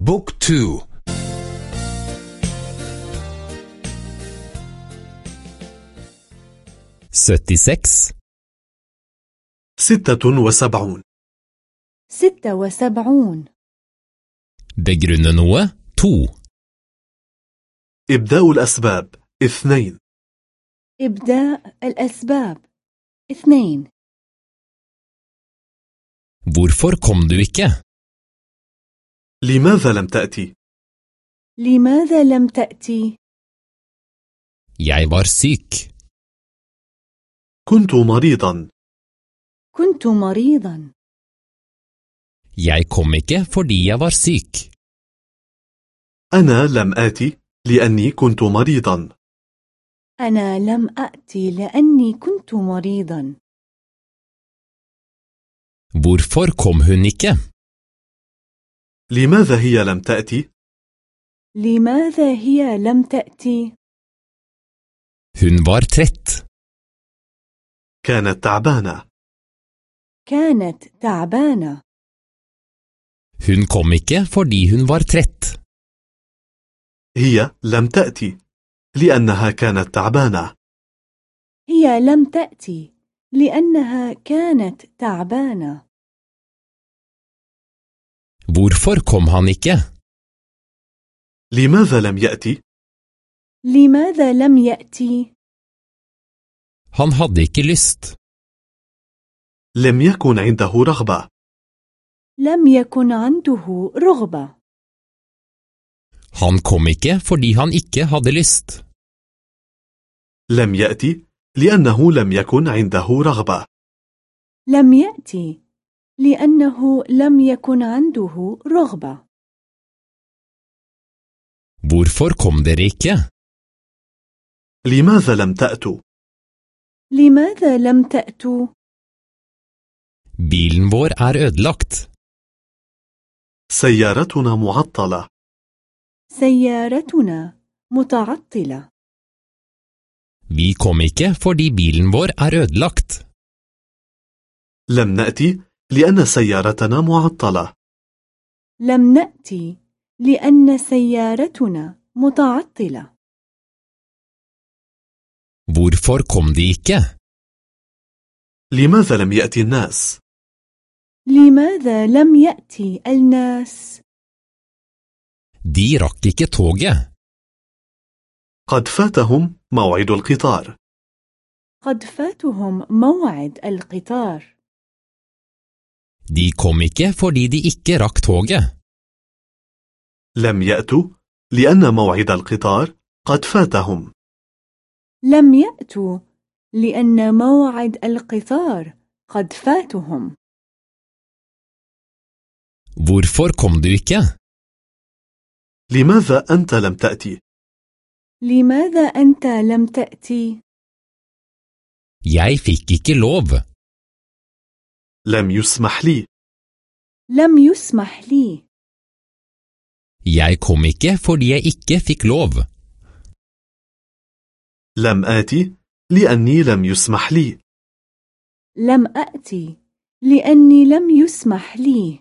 بوك تو. syttiseks ستة وسبعون. ستة وسبعون. begrunne noe to إبداء الأسباب. اثنين. إبداء الأسباب. اثنين. Hvorfor kom du ikke? لماذا لم تأتي؟ لماذا لم تأتي؟ Jeg var syk. كنت مريضا كنت مريضا Jeg kom ikke fordi jeg var syk. أنا لم آتي لأني كنت مريضا أنا لم أأتي لأني كنت مريضا Hvorfor kom hun ikke? لماذا هي لم تأتي؟ لماذا هي لم تأتي؟ Hun var trett. كانت تعبانة كانت تعبانة Hun kom ikke fordi hun var trett. هي لم تأتي لأنها كانت تعبانة هي لم تأتي لأنها كانت تعبانة Hvorfor kom han ikke? لماذا لم يأتي؟ لماذا لم يأتي؟ Han hadde ikke lyst. لم يكن عنده رغبة لم يكن عنده رغبة Han kom ikke fordi han ikke hadde lyst. لم يأتي لأنه لم يكن عنده رغبة لم يأتي لأنه لم يكن عنده رغبة Hvorfor kom dere ikke? لماذا لم تأتوا؟ لماذا لم تأتوا؟ Bilen vår er ødelagt. سيارتنا معطلة سيارتنا متعطلة Vi kom ikke fordi bilen vår er ødelagt. لم نأتي لأن سيارتنا معطلة لم نأتي لأن سيارتنا متعطلة Hvorfor kom de ikke? لماذا لم يأتي الناس؟ لماذا لم يأتي الناس؟ De rakk ikke toget. قد فاتهم موعد القطار قد فاتهم موعد القطار De kom ikke fordi de ikke rakk toget. لم يأتوا لأن موعد القطار قد فاتهم لم يأتوا لأن موعد القطار قد فاتهم Hvorfor kom du ikke? لماذا أنت لم تأتي؟ لماذا أنت لم تأتي؟ Jeg fikk ikke lov. لم يسمح لي. لم يسمح لي. Jeg kom ikke fordi jeg ikke fikk lov. لم آتي لأني لم يسمح لي. لم أأتي لأني لم يسمح لي.